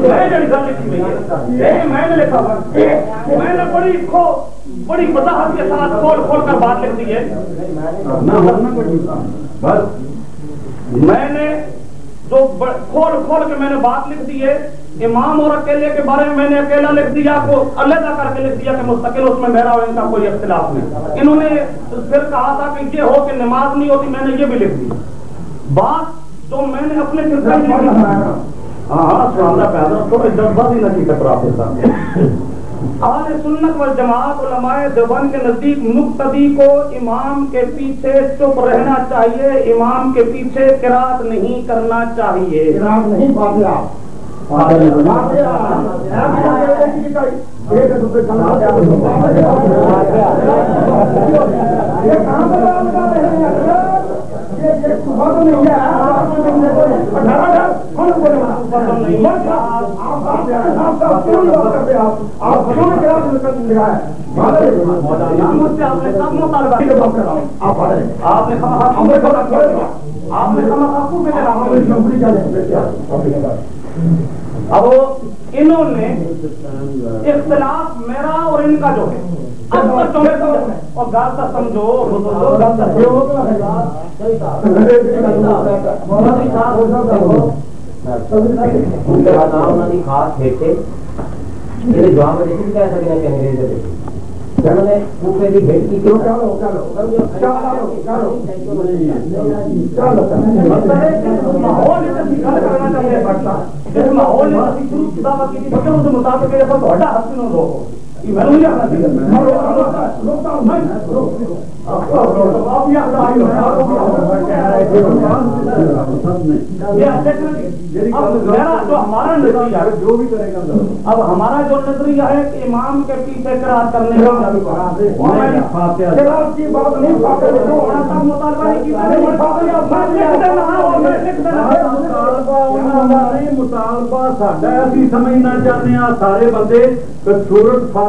میں نے لکھا میں نے بڑی بڑی وضاحت کے ساتھ کھول کھول کر بات لکھ دی ہے میں نے جو کھول کھول کے میں نے بات لکھ دی ہے، امام اور اکیلے کے بارے میں میں نے اکیلا لکھ دیا، کو علیحدہ کر کے لکھ دیا کہ مستقل اس میں میرا اور ان کا کوئی اختلاف نہیں۔ انہوں نے پھر کہا تھا کہ یہ ہو کہ نماز نہیں ہوتی، میں نے یہ بھی لکھ دی۔ بات تو میں نے اپنے ہاں ہاں پیدا تھوڑے جذبہ ہی نہیں کر رہا اہل سنت و جماعت علماء دیوبند کے نزدیک مقتدی کو امام کے پیچھے چپ رہنا چاہیے امام کے پیچھے قرات نہیں کرنا چاہیے۔ قرات نہیں اب انہوں نے اختلاف میرا اور ان کا جو ہے اور گاتا سمجھو جواب میں کہہ سکتے ہیں کہ انگریز انہوں نے اوپر کی بھیٹ کی کیوں چلو چلو ماحول مطابق جو ہمارا نظریہ جو بھی کرے گا اب ہمارا جو نظریہ ہے کہ امام کے پیچھے قرار کرنے کا مطالبہ سمجھنا چاہتے ہیں سارے بندے سورت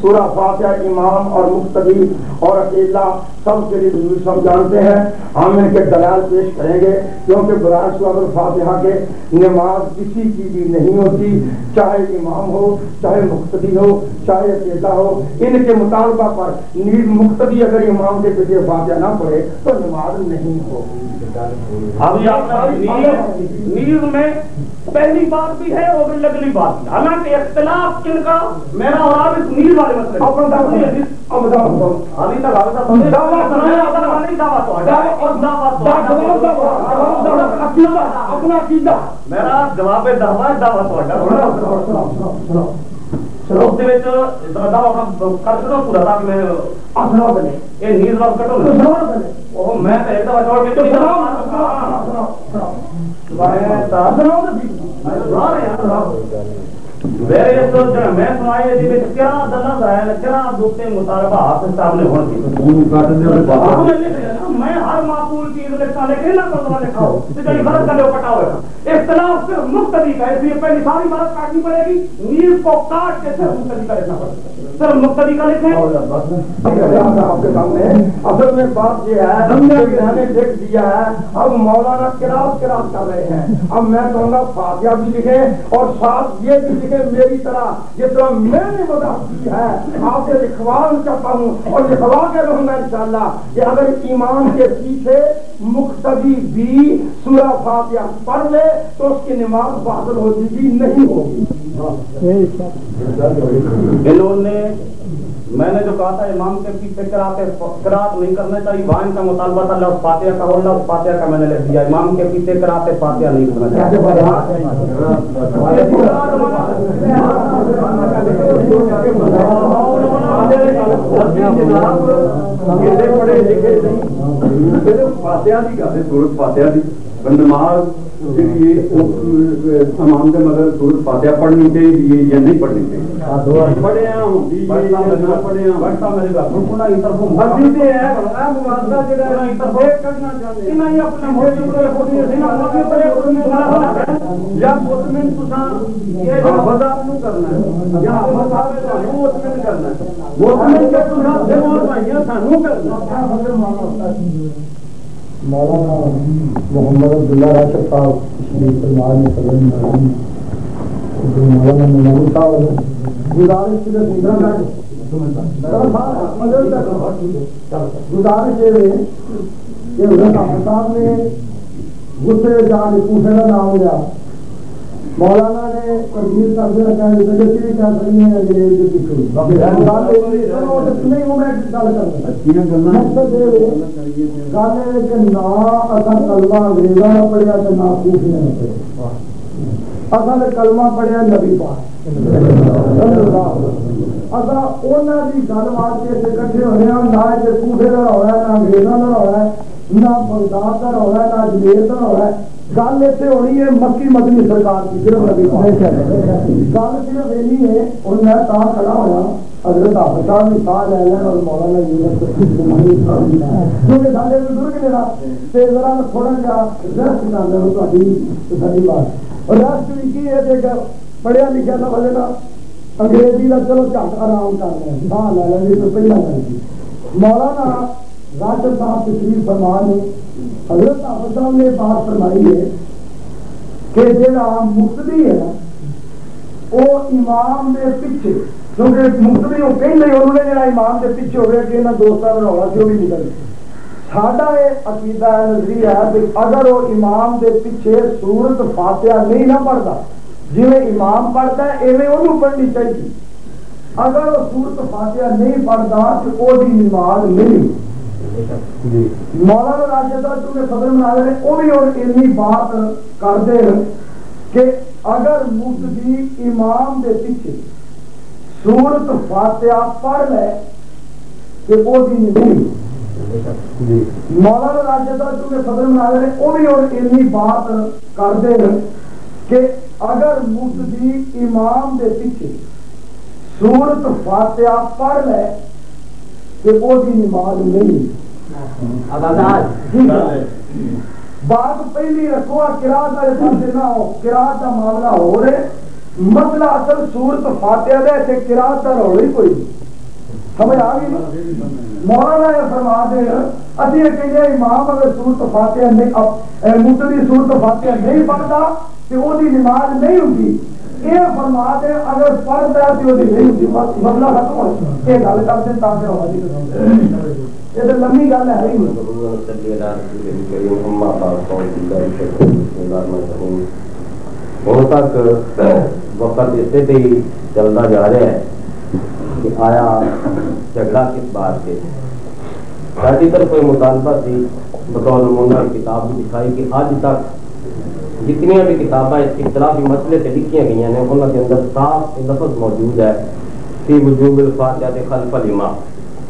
سورہ فاتحہ امام اور مختلف اور اکیلا سب کے لیے سب جانتے ہیں۔ ہم ان کے دلال پیش کریں گے، کیونکہ برائے سورہ فاتحہ کے نماز کسی کی بھی نہیں ہوتی، چاہے امام ہو، چاہے مختدی ہو، چاہے اکیلا ہو۔ ان کے مطالبہ پر نیز مختدی اگر امام کے پیچھے فاتحہ نہ پڑے تو نماز نہیں ہوگی۔ نیز میں پہلی بات بھی ہے اور اگلی بات بھی حالانکہ اختلاف کن کا میرا اور آپ اس نیل والے مسئلے میرا جواب جی سامنے میں ہر معقول چیز لکھا لیکن نہ کرنا لکھا ہو۔ جڑی غلط کر لو کٹا ہوا اختلاف صرف مختلف کا اس لیے پہلی ساری بات کاٹنی پڑے گی۔ نیز کو کاٹ کے صرف مختلف کا لکھنا پڑے گا۔ صرف مختلف کا لکھیں آپ کے سامنے اصل میں بات یہ ہے نے لکھ دیا ہے۔ اب مولانا کراس کراس کر رہے ہیں۔ اب میں کہوں گا فاتحہ بھی لکھیں اور ساتھ یہ بھی لکھیں میری طرح جس طرح میں نے وضاحت کی ہے آپ سے لکھوان چاہتا ہوں اور لکھوا کے رہوں گا انشاءاللہ کہ اگر ایمان کے پیچھے مقتدی بھی سورہ فاتحہ پڑھ لے تو اس کی نماز باطل ہوتی بھی نہیں ہوگی۔ انہوں نے میں نے جو کہا تھا امام کے پیچھے کراتے کراط نہیں کرنا چاہیے وہاں کا مطالبہ تھا لفظ فاتحہ کا اور لفظ فاتحہ کا میں نے لکھ دیا امام کے پیچھے کراتے فاتحہ نہیں کرنا چاہیے فاتحہ کی گل ہے سورت فاتحہ کی نماز کے مگر سورت فاتحہ پڑھنی چاہیے یا نہیں پڑھنی چاہیے؟ پڑھے نہ پڑھے نہیں یا مطمئن کرنا مطمئن کرنا مطمئن کرنا مولانا محمد عبداللہ راشد صاحب پچھلی سلمان میں صدر معلوم مولانا مولانا صاحب گزارش کے گزارش یہ ہے کہ حضرت صاحب نے غصے جا کے کوفے کا نام لیا۔ مولانا نے تبدیل کر دیا کہا کہ جیسے کہہ سکتے ہیں انگریز کے پیچھے نہیں ہوں میں گل کرنا مقصد یہ ہے گل ہے کہ نہ اصل کلمہ انگریزوں نے پڑھیا تو نہ کوفیاں نے پڑھیا۔ اصل کلمہ پڑھیا نبی پاک۔ اصل انہوں کی گل واسطے اتنے کٹھے ہوئے ہیں نہ اتنے کوفے کا رہا ہے نہ انگریزوں کا رہا ہے نہ بغداد کا رہا ہے نہ اجمیر کا رہا ہے گل اتنے ہونی ہے مکی مدنی سرکار کی، صرف نبی گل صرف یہ ہے اور میں تا کھڑا ہوا حضرت حافظ صاحب نے ساتھ لے لین اور مولانا یونس کیونکہ سارے بزرگ نے نا، تے ذرا میں تھوڑا جا ریسٹ کر لیں تہاڈی تسلی بات۔ اور ریسٹ بھی کی ہے کہ پڑھیا لکھا تھا بھلے نا۔ انگریزی کا چلو جھٹ آرام کر رہے ہیں ساہ لے لیں تو پہلا کر مولانا راشد صاحب تشریف فرمان نے حضرت حافظ صاحب نے بات فرمائی ہے کہ جڑا مقتدی ہے نا وہ امام دے پیچھے، کیونکہ مقتدی وہ کہیں نہیں، انہوں نے جڑا امام دے پیچھے ہو گیا کہ انہاں دوستاں دا رولا سی وہ بھی نکل گیا ساڈا یہ عقیدہ ہے نظریہ ہے کہ اگر وہ امام دے پیچھے سورت فاتحہ نہیں نہ پڑھتا جی امام پڑھتا ہے، ایویں انہوں پڑھنی چاہیے اگر وہ سورت فاتحہ نہیں پڑھتا تو وہ نماز نہیں۔ جی۔ مولانا راشد صاحب چونکہ صدر بنا رہے ہیں وہ بھی اور اتنی بات کرتے ہیں کہ اگر مقتدی امام دے پیچھے سورت فاتحہ پڑھ لے، تو وہ بھی نہیں جی۔ مولانا راشد صاحب چونکہ صدر بنا رہے ہیں وہ بھی اور اتنی بات کرتے ہیں کہ اگر مقتدی امام دے پیچھے سورت فاتحہ پڑھ لے، تو وہ بھی نماز نہیں۔ بات پہلی رکھو کراط والے پاس نہ ہو۔ کراط کا معاملہ ہو رہے۔ مسئلہ اصل سورت فاتحہ دے تے کراط کا رولا ہی کوئی۔ نہیں سمجھ آ گئی؟ مولانا یہ فرما دے اسی یہ ہیں امام اگر سورت فاتحہ نہیں مقتدی سورت فاتحہ نہیں پڑھتا تو وہ نماز نہیں ہوتی یہ فرما دے اگر پڑھتا ہے تو وہ نہیں ہوتی مسئلہ ختم ہو یہ گل کرتے ہیں تاکہ ہو یہ تو لمبی گل ہے ہی ہوں تک وقت اسے پہ ہی چلتا جا رہا ہے کہ آیا جھگڑا کس بات سے ساری طرف کوئی مطالبہ تھی، بطور نمونہ کتاب بھی دکھائی کہ آج تک جتنی بھی کتابیں اس اختلافی مسئلے سے لکھی گئی ہیں، انہوں کے اندر صاف لفظ موجود ہے۔ فی وجوب الفاتحہ خلف الامام۔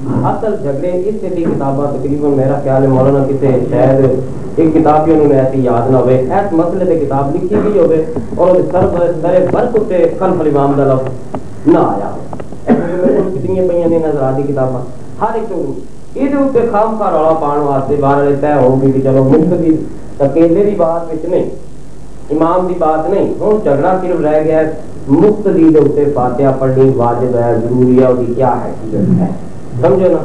اصل جھگڑے اس سے بھی کتابیں تقریباً میرا خیال ہے مولانا کسی شاید ایک کتاب بھی انہوں نے ایسی یاد نہ ہوئے، ایس مسئلے سے کتاب لکھی گئی ہوئے اور انہوں سر در برق سے خلف الامام کا لفظ نہ آیا کتنی پہ نے نظر آتی کتاباں۔ ہر ایک یہ خام کا رولا پان واسطے باہر طے ہوگی کہ چلو مفت کی اکیلے کی بات نہیں، امام دی بات نہیں، ہوں جھگڑا صرف رہ گیا مفت دی اتنے فاتحہ پڑھنی واجب ہے، ضروری ہے وہ کیا ہے؟ سمجھو نا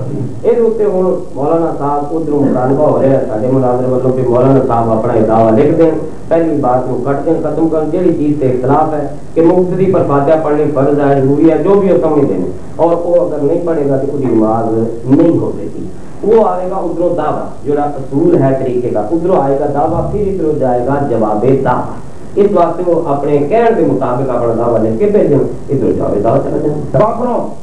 یہ ہوں مولانا صاحب ادھر مطالبہ ہو رہا ہے سارے مناظر والوں کہ مولانا صاحب اپنا دعویٰ لکھ دیں پہلی بات کو کٹ دیں ختم کر جہی چیز سے اختلاف ہے کہ مفتی پر فاتحہ پڑھنی فرض ہے ضروری ہے جو بھی وہ سمجھ دیں اور وہ اگر نہیں پڑھے گا تو وہ نماز نہیں ہو سکتی وہ آئے گا ادھر دعویٰ جو اصول ہے طریقے کا ادھر آئے گا دعویٰ پھر ادھر جائے گا جواب دعویٰ اس واسطے وہ اپنے کہنے کے مطابق اپنا دعویٰ لے کے بھیجیں ادھر جواب دعویٰ چلا جائیں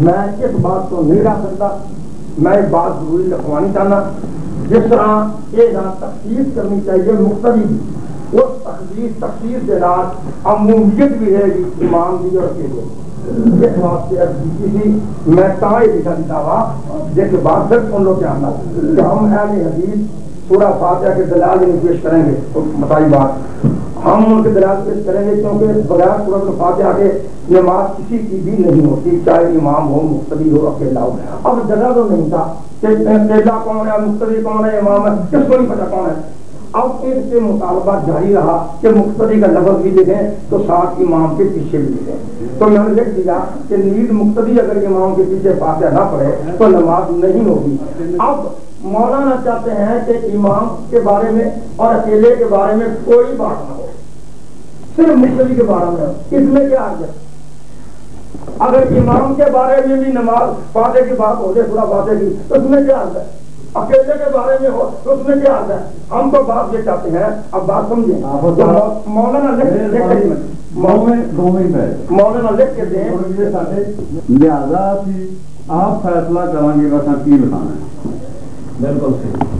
میں اس بات کو نہیں رکھ سکتا میں بات ضروری رکھوانی چاہنا جس طرح یہ تخصیص کرنی چاہیے مختلف اس تخصیص تخصیص کے ساتھ عمومیت بھی ہے گی امام دی اور کے لیے اس واسطے اب کسی میں تائے لکھا دعویٰ جس بات صرف سن لو کیا آنا کہ ہم اہل حدیث سورہ فاتحہ کے دلال میں یعنی پیش کریں گے۔ بتائی بات۔ ہم ان کے دلال پیش کریں گے کیونکہ بغیر سورت فاتحہ کے نماز کسی کی بھی نہیں ہوتی، چاہے امام ہو مختلف ہو اکیلا ہو اب جگہ تو نہیں تھا کہ اکیلا کون ہے مختلف کون ہے، امام ہے، کس کو نہیں پتا کون ہے؟ اب اس سے مطالبہ جاری رہا کہ مقتدی کا لفظ بھی لکھیں تو ساتھ امام کے پیچھے بھی لکھیں تو میں نے لکھ دیا کہ نیز مقتدی اگر امام کے پیچھے فاتحہ نہ پڑھے تو نماز نہیں ہوگی۔ اب مولانا چاہتے ہیں کہ امام کے بارے میں اور اکیلے کے بارے میں کوئی بات نہ ہو۔ صرف مقتدی کے بارے میں۔ اس میں کیا آ اگر امام کے بارے میں بھی نماز فاتح کی بات ہو جائے، تھوڑا فاتح کی، تو اس میں کیا آتا ہے؟ اکیلے کے بارے میں ہو تو اس میں کیا آتا ہے؟ ہم تو بات یہ چاہتے ہیں اب بات سمجھیں۔ مولانا لکھ مولانا لکھ کے دیں۔ لہذا آپ فیصلہ کریں گے بس کی لکھانا ہے بالکل صحیح۔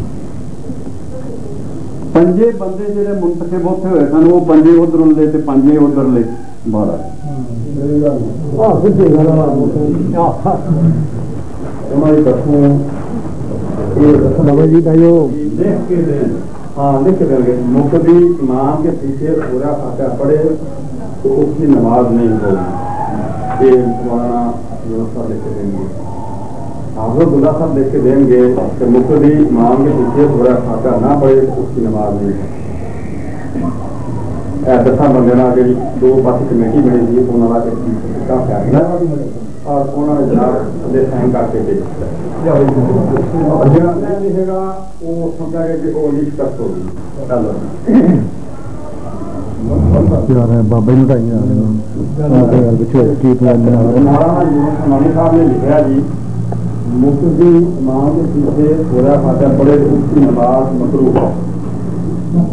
پنجے بندے جڑے منتخب ہوتے ہوئے سن وہ پنجے ادھر لے تے پنجے ادھر لے۔ بارہ جی بھائیو۔ لکھ کے دیں۔ ہاں لکھ دیں گے۔ مقتدی امام کے پیچھے پورا فاتحہ پڑھے تو اس کی نماز نہیں ہوگی۔ یہ مولانا صاحب لکھ کے دیں گے۔ حافظ اللہ صاحب لکھ کے دیں گے کہ مقتدی امام کے پیچھے پورا فاتحہ نہ پڑھے تو اس کی نماز نہیں ہوگی۔ دساں بندے کے دو پاس کمیٹی بنی تھی انہوں نے کا فیصلہ اور انہوں نے جناب دے سائن کر کے بھیج دیا جہاں نہیں لکھے گا وہ سمجھا گیا کہ وہ لکھ کر ہوگی چلو۔ بابا مولانا یونس امامی صاحب نے لکھا جی مفتی امام کے پیچھے پورا فاتحہ پڑھے تو اس کی نماز مکروہ ہے۔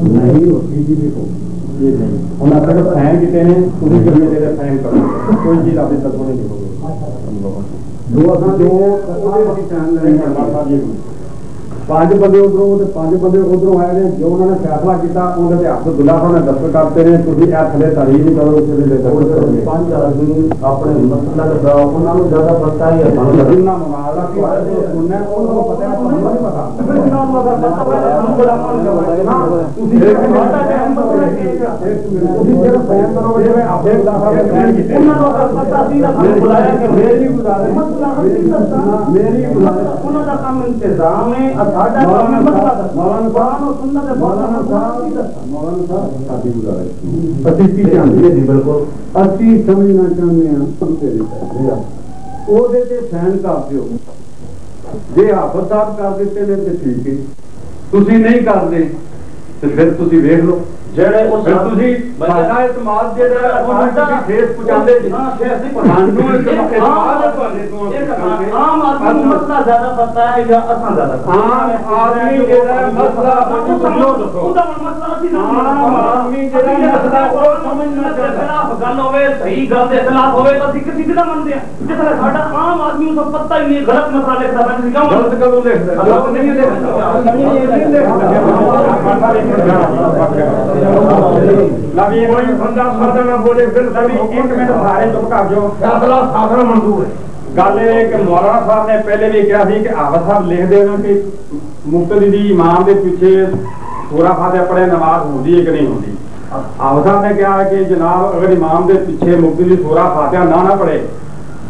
نہیں ہوتی جی دیکھو۔ یہ نہیں۔ انہوں نے اگر فین کیتے ہیں؟ اسی کرنے دے فین کرو۔ کوئی چیز آپ تک نہیں لکھو گے پانچ بندے ادھر پانچ بندے ادھر آئے ہیں جو انہوں نے فیصلہ کیا انہوں نے ہاتھ صاحب نے دستخط کرتے ہیں تھی یہ تھلے نہیں کرو اس لیے پانچ آدمی اپنے مسئلہ کے دا انہوں نے زیادہ پتہ ہی ہے جنہ معاملہ سننا انہوں جی ہاں، حافظ صاحب کر دیتے ہیں تو ٹھیک ہے۔ تسی نہیں کرتے پھر تھی ویگ لو جڑے اس تسی اعتماد دے دے فیس پہنچاندے اعتماد تو عام آدمی مسئلہ زیادہ پتہ ہے یا اساں زیادہ عام آدمی جڑا مسئلہ سمجھو دسو مسئلہ سی نہ عام آدمی جڑا مسئلہ خلاف گل ہوے صحیح گل دے خلاف ہوے جس طرح ساڈا عام آدمی پتہ ہی نہیں غلط مسئلہ لکھدا پے کیوں غلط لکھدا غلط نہیں لکھدا نہیں لکھدا نبی کوئی بندہ سرد بولے پھر کبھی ایک منٹ سارے لوگ کا جو فیصلہ سادر منظور ہے۔ گل یہ کہ مولانا صاحب نے پہلے بھی کہا سی کہ آبا صاحب لکھ دینا کہ مفتی دی امام دے پیچھے سورہ فاتح پڑھے نماز ہوتی ہے کہ نہیں ہوتی آبا صاحب نے کہا کہ جناب اگر امام دے پیچھے مفتی دی سورہ نہ نہ پڑھے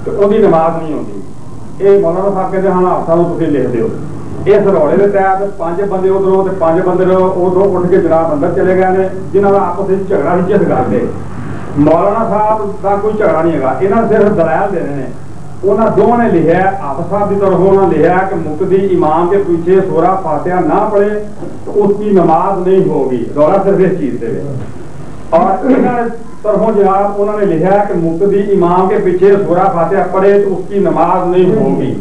تو وہ نماز نہیں ہوتی یہ مولانا صاحب کہتے ہیں ہاں آبا صاحب تھی لکھ دیو۔ اس روڑے کے تحت پانچ بندے ادھر بندے ادھر اٹھ کے جناب اندر چلے گئے ہیں جنہوں کا آپس میں جھگڑا ہی جس گھر سے مولانا صاحب کا کوئی جھگڑا نہیں ہے یہاں صرف دلائل دے رہے ہیں انہوں دونوں نے لکھا ہے آپ صاحب کی طرف انہوں نے لکھا ہے کہ مقدی امام کے پیچھے سورا فاتحہ نہ پڑے تو اس کی نماز نہیں ہوگی دورہ صرف اس چیز سے اور طرف جناب انہوں نے لکھا ہے کہ مقدی امام کے پیچھے سورا فاتحہ پڑے تو اس کی نماز نہیں ہوگی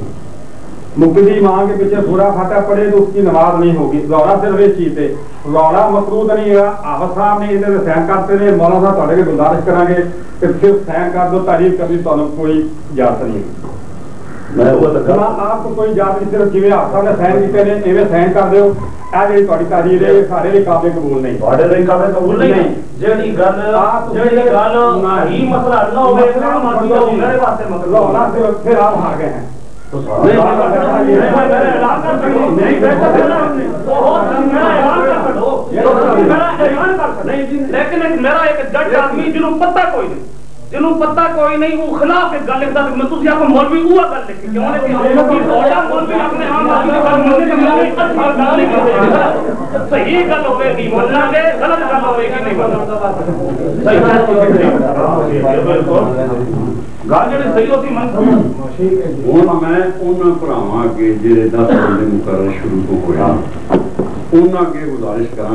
مبتدی امام کے پیچھے برا فاتح پڑے تو اس کی نماز نہیں ہوگی زورا صرف اس چیز سے زورا مقروض نہیں ہے آفت صاحب نے ادھر سین کرتے رہے مولانا صاحب تھوڑے کے گزارش کریں گے کہ صرف سین کر دو تعریف کرنی تمہیں کوئی اجازت نہیں ہوگی آپ کو کوئی اجازت نہیں صرف جی آپ صاحب نے سین کیتے سین کر دیو ਇਹ ਜਿਹੜੀ ਤੁਹਾਡੀ ਤਾਰੀਫ ਹੈ। لیکن میرا ایک جج آدمی جنوب پتہ کوئی نہیں انو پتہ کوئی نہیں وہ خلاف ایک گل لکھتا میں تو سیاپا مولوی ہوا گل لکھتا کیوں نے کہ ہم لوگی سوڑا مولوی اپنے عام آدمی کے ساتھ مولوی صحیح گل ہوئے گی مولنا کے غلط گل ہوئے گی نہیں صحیح گل ہوئے گی بلکل گزارش کرا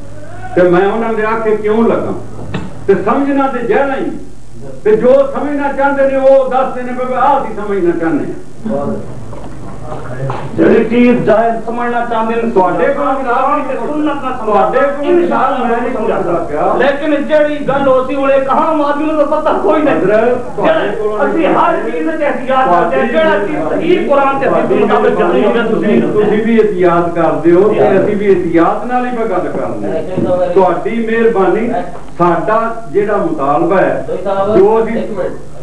ਤੇ ਮੈਂ ਉਹਨਾਂ ਦੇ ਆਖੇ ਕਿਉਂ ਲੱਗਾ ਤੇ ਸਮਝਣਾ ਤੇ ਜਹਿਲਾ ਹੀ ਤੇ ਜੋ ਸਮਝਣਾ ਚਾਹੁੰਦੇ ਨੇ ਉਹ ਦੱਸਦੇ ਨੇ ਵੀ ਆਹ ਅਸੀਂ ਸਮਝਣਾ ਚਾਹੁੰਦੇ ਹਾਂ ਜਿਹੜੀ ਚੀਜ਼ ਜਾਇਜ਼ ਸਮਝਣਾ ਚਾਹੁੰਦੇ ਨੇ ਤੁਹਾਡੇ ਕੋਲ ਜਨਾਬ ਨਹੀਂ ਤੇ ਸੁਨਨਤ ਨਾਲ ਤੁਹਾਡੇ ਕੋਲ ਇਨਸ਼ਾਅੱਲਾ ਮੈਂ ਨਹੀਂ ਸਮਝਾ ਸਕਦਾ ਲੇਕਿਨ ਜਿਹੜੀ ਗੱਲ ਹੋਤੀ ਉਹਲੇ ਕਹਾਂ ਆਦਮੀ ਨੂੰ ਤਾਂ ਪਤਾ ਕੋਈ ਨਹੀਂ ਹਜ਼ਰਤ, ਤੁਹਾਡੇ ਕੋਲੋਂ ਨਹੀਂ ਅਸੀਂ ਹਰ ਚੀਜ਼ ਤੇ ਇhtiyat ਕਰਦੇ ਹਾਂ ਜਿਹੜਾ ਚੀਜ਼ ਸਹੀ ਕੁਰਾਨ ਤੇ ਹਦੀਸ ਦੇ ਮੁਤਾਬਿਕ ਚੱਲਣੀ ਹੋਵੇ ਤੁਸੀਂ ਤੁਸੀਂ ਵੀ ਇਤਿਆਦ ਕਰਦੇ ਹੋ ਤੇ ਅਸੀਂ ਵੀ ਇਤਿਆਦ ਨਾਲ ਹੀ ਮੈਂ ਗੱਲ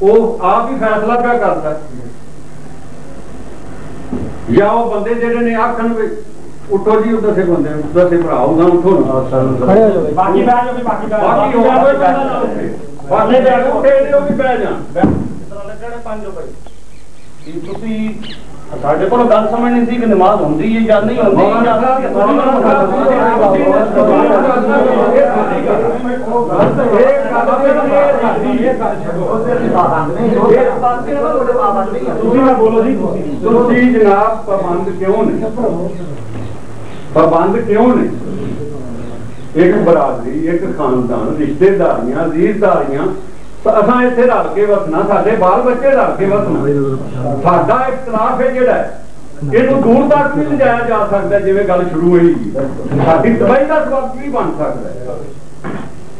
وہ آپ ہی فیصلہ کرتا ہے یا وہ بندے جڑے نے اٹھو جی سے بندے سے اٹھو نا باقی باقی پابند کیوں نے ایک برادری ایک خاندان رشتے داریاں عزیز داریاں اصا اتنے رل کے وسنا سارے بال بچے رل کے وسنا ساڈا اختلاف ہے جہا یہ دور تک بھی لایا جا سکتا ہے جی گل شروع ہوئی ساری تباہی کا سبب بھی بن سکتا ہے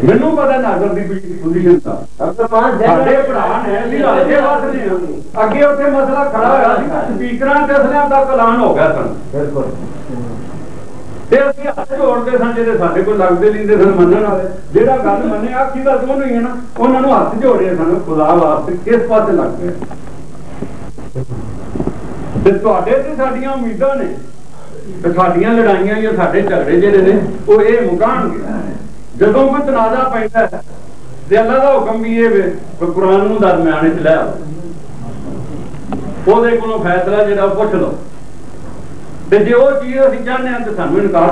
میرے پتا ناگر ہاتھ جوڑے سن خدا کس پاس لگ رہے تھے سارا امید نے سارا لڑائیاں یا سارے جھگڑے جہے ہیں وہ یہ مکان ਜਦੋਂ ਕੋਈ ਤਨਾਜ਼ਾ ਪੈਂਦਾ ਹੈ, ਤੇ ਅੱਲਾ ਦਾ ਹੁਕਮ ਵੀ ਇਹ ਵੇ ਕਿ ਕੁਰਾਨ ਨੂੰ ਦਰਮਿਆਨ ਵਿੱਚ ਲੈ ਆਓ ਉਹਦੇ ਕੋਲੋਂ ਫੈਸਲਾ ਜਿਹੜਾ ਉਹ ਪੁੱਛ ਲਓ ਤੇ ਜੇ ਉਹ ਚੀਜ਼ ਅਸੀਂ ਚਾਹੁੰਦੇ ਹਾਂ ਤੇ ਸਾਨੂੰ ਇਨਕਾਰ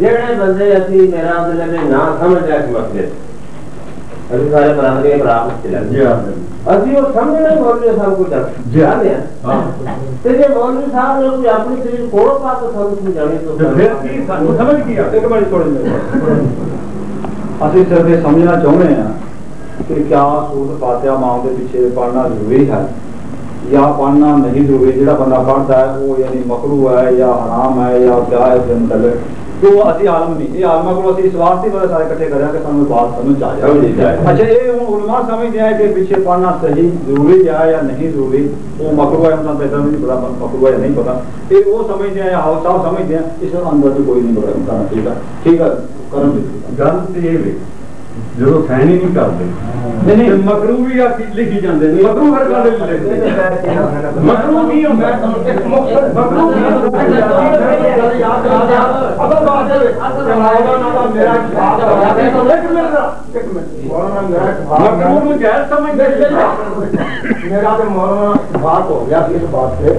جہاں بندے نہ سمجھ رہے ابھی ہیں کہ کیا سورت فاتحہ ماں دے پیچھے پڑھنا ضروری ہے یا پڑھنا نہیں ضروری جہاں بندہ پڑھتا ہے وہ یعنی مکرو ہے یا حرام ہے یا کیا ہے اس کے متعلق پتا نہیں پتا یہ ٹھیک ہے۔ جو سین ہی نہیں کرتے مکرو بھی لکھی جاتے مکرو ہر گل مکرو بھی مکرو مکرو میرا مولانا بات ہو گیا اس بات سے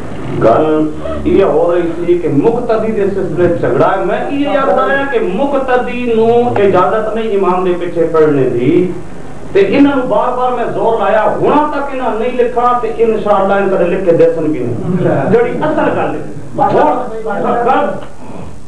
گل یہ ہو رہی تھی کہ مقتدی دے سلسلے جھگڑا ہے۔ میں یہ یاد آیا کہ مقتدی نو اجازت نہیں امام دے پیچھے پڑھنے دی۔ تے انہاں نو بار بار میں زور لایا ہونا تک انہاں نہیں لکھا تے انشاءاللہ ان کدے لکھ کے دسن گے جڑی اصل گل ہے۔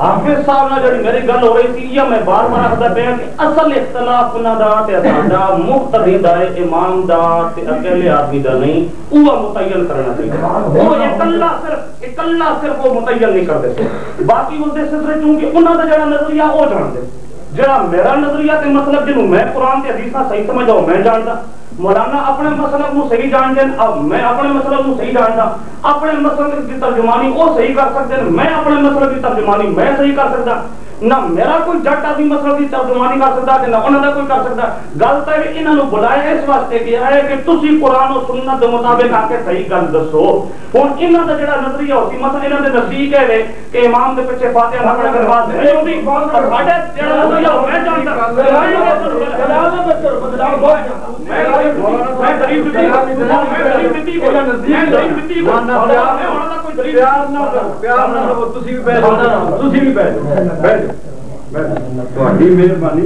ਰਹੀ ਸੀ ਕਿ ਮੁਕਤਦੀ ਦੇ ਸਿਲਸਿਲੇ 'ਚ ਝਗੜਾ ਹੈ ਮੈਂ ਇਹ ਯਾਦ ਆਇਆ ਕਿ ਮੁਕਤਦੀ ਨੂੰ ਇਜਾਜ਼ਤ ਨਹੀਂ ਇਮਾਮ ਦੇ ਪਿੱਛੇ ਪੜਨੇ ਦੀ ਤੇ ਇਹਨਾਂ ਨੂੰ ਬਾਰ-ਬਾਰ ਮੈਂ ਜ਼ੋਰ ਲਾਇਆ ਹੁਣਾ ਤੱਕ ਇਹਨਾਂ ਨਹੀਂ ਲਿਖਾ ਤੇ ਇਨਸ਼ਾਅੱਲਾ ਇਹਨਾਂ ਕਦੇ ਲਿਖ ਕੇ ਦੇਸਣ ਕਿ ਜਿਹੜੀ ਅਸਲ ਗੱਲ ਹੈ ਹੁਣ ਗੱਲ ਨਹੀਂ ਉਹ ਭਾਈ ਤਾਂ ਪਤਾ ਨਹੀਂ ਆਪੇ ਸਾਥ ਬੋਲੇ ਤਾਂ ਉਹਨਾਂ ਨੂੰ ਬੈਠ ਜਾਣ ਉਹਨਾਂ ਵੀ ਨਹੀਂ ਉੱਠਣਾ ਉਹ ਕਰ ਲੈਣ ਗੱਲ ਉਹਨਾਂ ਵੀ ਨਹੀਂ ਉੱਠਣਾ ਮੈਂ ਹੁਣ ਆਪੇ ਸਾਹਿਬ ਦੀ ਗੱਲ ਕੀਤੀ ਤਾਂ ਮੈਨੂੰ ਕਰਨ ਦਾ ਆਪੇ ਸਾਹਿਬ ਜਿਹੜੀ ਗੱਲ ਕੀਤੀ ਆ ਹੋ ਗਈ ਕੰਮ ਕੰਮ ਹਾਫਿਜ਼ ਸਾਹਿਬ ਨਾਲ ਜਿਹੜੀ ਮੇਰੀ ਗੱਲ ਹੋ ਰਹੀ ਸੀ ਇਹ ਮੈਂ ਬਾਰ ਬਾਰ ਆਖਦਾ ਪਿਆ ਕਿ ਅਸਲ ਇਖਤਲਾਫ ਉਹਨਾਂ ਦਾ ਤੇ ਸਾਡਾ ਮੁਕਤਦੀ ਦਾ ਹੈ, ਇਮਾਮ ਦਾ ਤੇ ਅਕੇਲੇ ਆਦਮੀ ਦਾ ਨਹੀਂ ਉਹ ਮੁਤੈਯਨ ਕਰਨਾ ਚਾਹੀਦਾ ਉਹ ਇਕੱਲਾ ਸਿਰਫ ਇਕੱਲਾ ਸਿਰਫ ਉਹ ਮੁਤੈਯਨ ਨਹੀਂ ਕਰਦੇ ਸੀ ਬਾਕੀ ਉਹਦੇ ਸਿਲਸਿਲੇ ਚੂੰਕਿ ਉਹਨਾਂ ਦਾ ਜਿਹੜਾ ਨਜ਼ਰੀਆ ਉਹ ਜਾਣਦੇ ਜਿਹੜਾ ਮੇਰਾ ਨਜ਼ਰੀਆ ਤੇ ਮਤਲਬ ਜਿਹਨੂੰ ਮੈਂ ਕੁਰਾਨ ਤੇ ਹਦੀਸ ਨਾਲ ਸਹੀ ਸਮਝਦਾ ਉਹ ਮੈਂ ਜਾਣਦਾ مولانا اپنے مسلب کو صحیح جانتے ہیں، اب میں اپنے مسلب کو صحیح جانتا، اپنے مسلک کی ترجمانی وہ صحیح کر سکتے ہیں، میں اپنے مسلب کی ترجمانی میں صحیح کر سکدا نہ میرا کوئی جٹ آدمی مسئلہ دی ترجمانی کر سکتا ہے نہ انہوں کا کوئی کر سکتا گل تو ہے بلایا اس واسطے گیا ہے کہ تسی قرآن و سنت مطابق آ کے صحیح گل دسو ہن انہاں دا جڑا نظریہ ہوسی مثلا انہاں دے نزدیک ہے کہ امام دے پیچھے فاتحہ پڑھ کے نماز نہیں ہوندی کون سا ہڈے جڑا نظریہ ہو میں جانتا میں غریب بیٹی میں غریب بیٹی کو میں غریب بیٹی کو مہربانی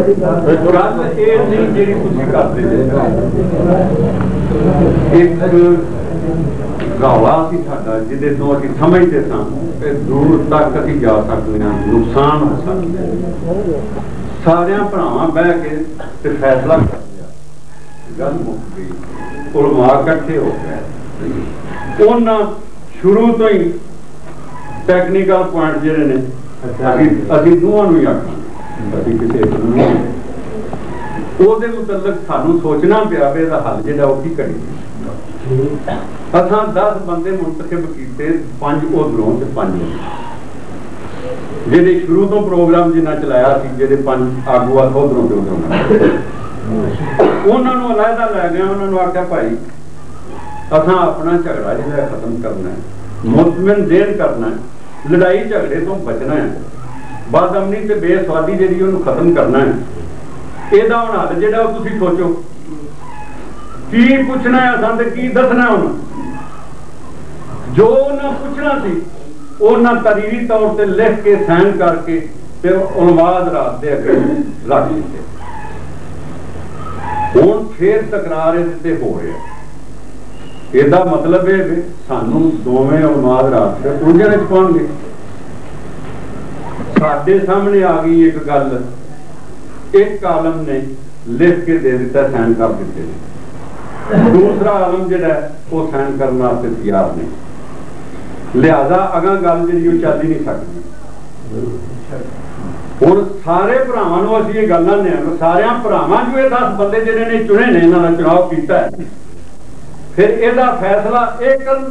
ਲੈ ਕਰਨ ਦਿਓ ਬਸ ਮੌਲਾਨਾ ਸਾਹਿਬ ਕਹਿੰਦੇ ਨੇ ਵੀ ਇਹ ਉੱਠ ਕੇ ਉੱਠ ਕੇ ਉੱਠ ਕੇ ਗੱਲ ਛੱਡ ਜਾਤੀ ਆ ਕਾਲੇ ਦੇ ਬੜੇ ਜਿਹੜੇ ਦੱਸਦੇ ਗੱਲ ਵੀ ਲਗਾਇਆ ਕੀ ਹੋਇਆ ਇਹ ਜੋ ਆਂਦੇ ਨੇ ਵੀ ਅਗਲੇ ਪਾਸੇ ਇਹਨਾਂ ਨੂੰ ਪਤਾ ਨਹੀਂ ਵੀ ਇਹਨਾਂ ਨੇ ਕੀ ختم کرنا کرنا لڑائی جگڑے تو بچنا ہے ਬਾਦਮਨੀ ਤੇ ਬੇਸਵਾਦੀ ਜਿਹੜੀ ਉਹਨੂੰ ਖਤਮ ਕਰਨਾ ਹੈ ਇਹਦਾ ਹੁਣ ਹੱਲ ਜਿਹੜਾ ਉਹ ਤੁਸੀਂ ਸੋਚੋ ਕੀ ਪੁੱਛਣਾ ਹੈ ਅਸਾਂ ਤੇ ਕੀ ਦੱਸਣਾ ਹੁਣ ਜੋ ਉਹਨਾਂ ਪੁੱਛਣਾ ਸੀ ਉਹਨਾਂ ਤਰੀਰੀ ਤੌਰ ਤੇ ਲਿਖ ਕੇ ਸਾਈਨ ਕਰਕੇ ਫਿਰ ਉਨਵਾਦ ਰਾਤ ਦੇ ਅੱਗੇ ਰੱਖ ਦਿੱਤੇ ਹੁਣ ਫੇਰ ਤਕਰਾਰ ਇਹਦੇ ਤੇ ਹੋ ਰਿਹਾ ਇਹਦਾ ਮਤਲਬ ਇਹ ਵੀ ਸਾਨੂੰ ਦੋਵੇਂ ਉਨਵਾਦ ਰਾਤ ਤੇ ਉਲਝਣ ਚ ਪਾਉਣਗੇ ਸਾਡੇ ਸਾਹਮਣੇ ਆ ਗਈ ਇੱਕ ਗੱਲ ਇੱਕ ਆਲਮ ਨੇ ਲਿਖ ਕੇ ਦੇ ਦਿੱਤਾ ਸਾਈਨ ਕਰ ਦਿੱਤੇ ਨੇ ਦੂਸਰਾ ਆਲਮ ਜਿਹੜਾ ਹੈ, ਉਹ ਸਾਈਨ ਕਰਨ ਵਾਸਤੇ ਤਿਆਰ ਨਹੀਂ ਲਿਹਾਜ਼ਾ ਅਗਾਂ ਗੱਲ ਜਿਹੜੀ ਉਹ ਚੱਲ ਹੀ ਨਹੀਂ ਸਕਦੀ ਹੁਣ ਸਾਰੇ ਭਰਾਵਾਂ ਨੂੰ ਅਸੀਂ ਇਹ ਗੱਲਾਂ ਨੇ ਸਾਰਿਆਂ ਭਰਾਵਾਂ ਜੋ ਇਹ 10 ਬੰਦੇ ਜਿਹੜੇ ਨੇ ਚੁਣੇ ਨੇ ਇਹਨਾਂ ਦਾ ਚੁਣਾਵ ਕੀਤਾ ਹੈ ਫਿਰ ਇਹਦਾ ਫੈਸਲਾ ਇਹ ਕਰਨ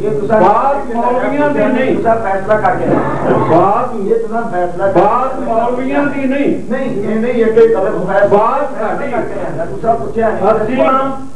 بات مولویاں دی نہیں۔ فیصلہ کر کے بات یہ تو فیصلہ بات مولویاں دی نہیں۔ نہیں یہ نہیں یہ کوئی غلط فیصلہ بات ساڈی تو سب پوچھا ہے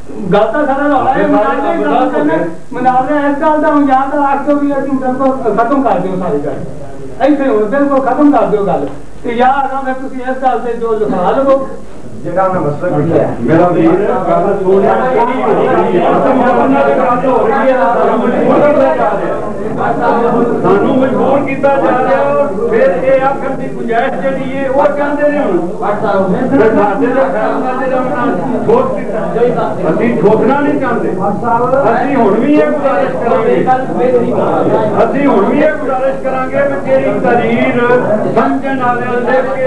ختم کر داری گھر ایسے ختم کر دو گل یاد آپ اس گل سے جو جو سالو ਸਾਨੂੰ ਮਜਬੂਰ ਕੀਤਾ ਜਾ ਰਿਹਾ ਔਰ ਫਿਰ ਇਹ ਆਖਰ ਦੀ ਗੁੰਜਾਇਸ਼ ਜਿਹੜੀ ਹੈ ਉਹ ਕਹਿੰਦੇ ਨੇ ਹੁਣ ਫਿਰ ਸਾਡੇ ਦਾ ਫੈਸਲਾ ਜਿਹੜਾ ਉਹਨਾਂ ਠੋਕ ਦਿੱਤਾ ਅਸੀਂ ਠੋਕਣਾ ਨਹੀਂ ਚਾਹੁੰਦੇ ਅਸੀਂ ਹੁਣ ਵੀ ਇਹ ਗੁਜ਼ਾਰਿਸ਼ ਕਰਾਂਗੇ ਅਸੀਂ ਹੁਣ ਵੀ ਇਹ ਗੁਜ਼ਾਰਿਸ਼ ਕਰਾਂਗੇ ਕਿ ਜਿਹੜੀ ਤਰੀਰ ਸਮਝਣ ਵਾਲਿਆਂ ਦੇ ਕੇ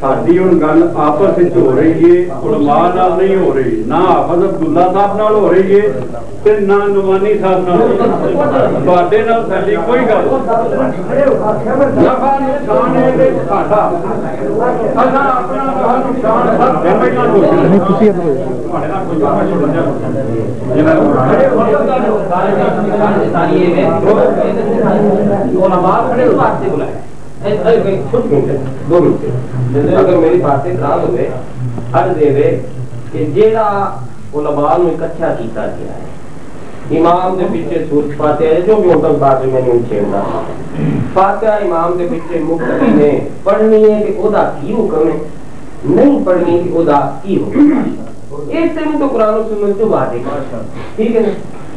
ساری ہوں گل آپس ہو رہی ہے علماء نال نہیں ہو رہی نہ حافظ عبداللہ صاحب نال ہو رہی ہے تے نہ نمانی صاحب نال ہو رہی ہے نال ساری کوئی گل نفع نقصان ہے ساڈا اساں اپنا نفع نقصان سب پہلے نال ہو رہی ہے تسی اپ علماء کھڑے اس اگر میری باتیں خراب ہوئے ہر دے کہ جیڑا علماء نو اکٹھا کیتا گیا ہے، امام دے پیچھے سورت فاتحہ ہے، جو بھی ان بات میں نہیں چھیڑنا فاتحہ امام دے پیچھے مقتدی نے پڑھنی ہے کہ او دا کی حکم ہے، نہیں پڑھنی کہ او دا کی حکم ہے۔ اس سے بھی تو قرآن و سنت جو بات ہے ٹھیک ہے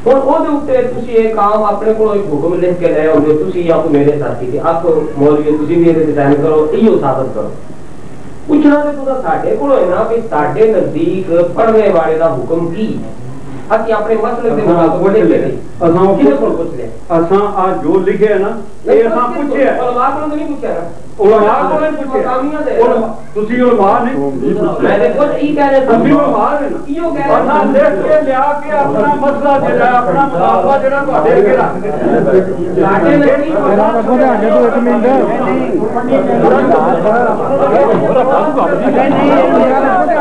ہوں وہ تھی ایک کام اپنے کو حکم لکھ کے لے آؤ تھی یا میرے ساتھی آپ مولوی تھی بھی یہ ڈیزائن کرو یہ ثابت کرو۔ پوچھنا تو ساڈے کو ہے نا سارے نزدیک پڑھنے والے کا حکم کی ہے اپنے مسئلے کے مطابق لکھ لے اساں کہنے کو پوچھ لے اساں آ جو لکھے ہے نا یہ اساں پوچھے ہے علماء کو نہیں پوچھا نا علماء کو نہیں پوچھے۔ علماء تسی علماء نہیں میں نے کچھ یہ کہہ رہے تسی علماء نا۔ یہ کہہ رہے لکھ کے لیا کے اپنا مسئلہ جڑا اپنا مطالبہ جڑا تواڈے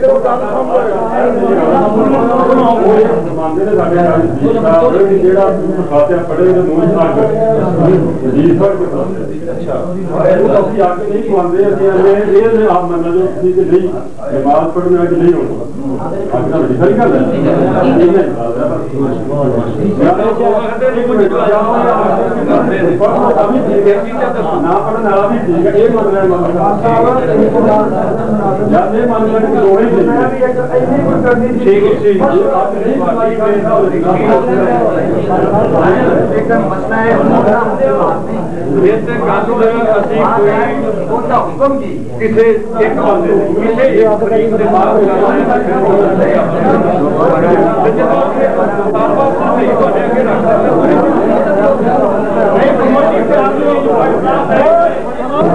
کی نہیں نہ نہیں والا بھی ٹھیک ہے یہ مسئلہ ہے۔ حکم